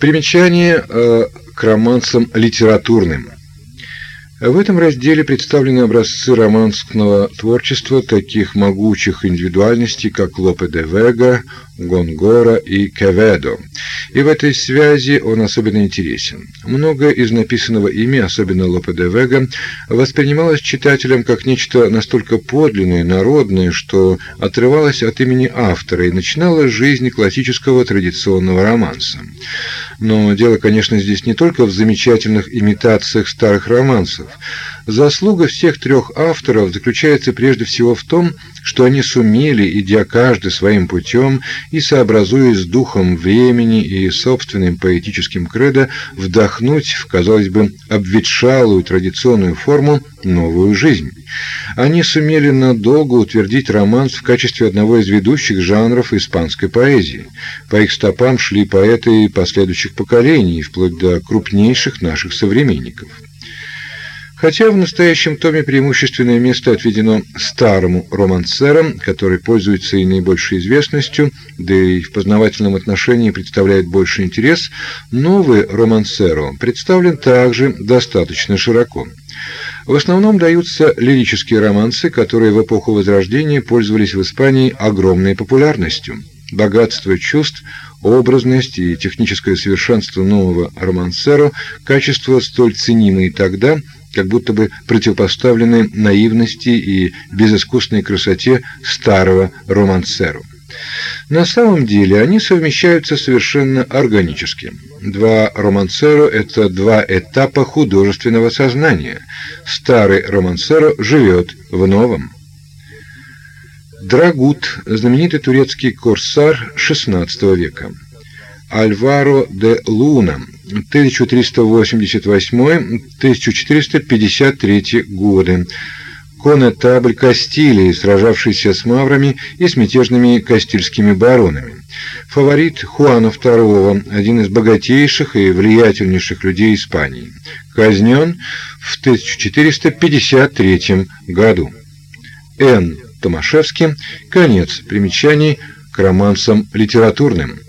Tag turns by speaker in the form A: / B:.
A: Примечание э, к романсам литературным. В этом разделе представлены образцы романского творчества таких могучих индивидуальностей, как Лопе де Вега, Гонгора и Кеведо. И в этой связи он особенно интересен. Многое из написанного ими, особенно Лопе де Вега, воспринималось читателем как нечто настолько подлинное, народное, что отрывалось от имени автора и начинало жизнь классического традиционного романса. Но дело, конечно, здесь не только в замечательных имитациях старых романсов. Заслуга всех трех авторов заключается прежде всего в том, что они сумели, идя каждый своим путем и сообразуясь с духом времени и собственным поэтическим кредо, вдохнуть в, казалось бы, обветшалую традиционную форму новую жизнь. Они сумели надолго утвердить романс в качестве одного из ведущих жанров испанской поэзии. По их стопам шли поэты последующих поколений, вплоть до крупнейших наших современников. Хотя в настоящем томе преимущественное место отведено старому романсерам, который пользуется и наибольшей известностью, да и в познавательном отношении представляет больше интерес, новый романсеро представлен также достаточно широко. В основном даются лирические романсы, которые в эпоху Возрождения пользовались в Испании огромной популярностью. Богатство чувств, образность и техническое совершенство нового романсеро, качества столь ценимые тогда – как будто бы противопоставлены наивности и безыскусной красоте старого романсеру. На самом деле они совмещаются совершенно органически. Два романсеро это два этапа художественного сознания. Старый романсеро живет в новом. Драгут знаменитый турецкий корсар XVI века. Альваро де Луна 1388-1453 годы. Конетабль Кастилии, сражавшийся с маврами и с мятежными кастильскими баронами. Фаворит Хуана II, один из богатейших и влиятельнейших людей Испании. Казнен в 1453 году. Н. Томашевский. Конец примечаний к романсам литературным.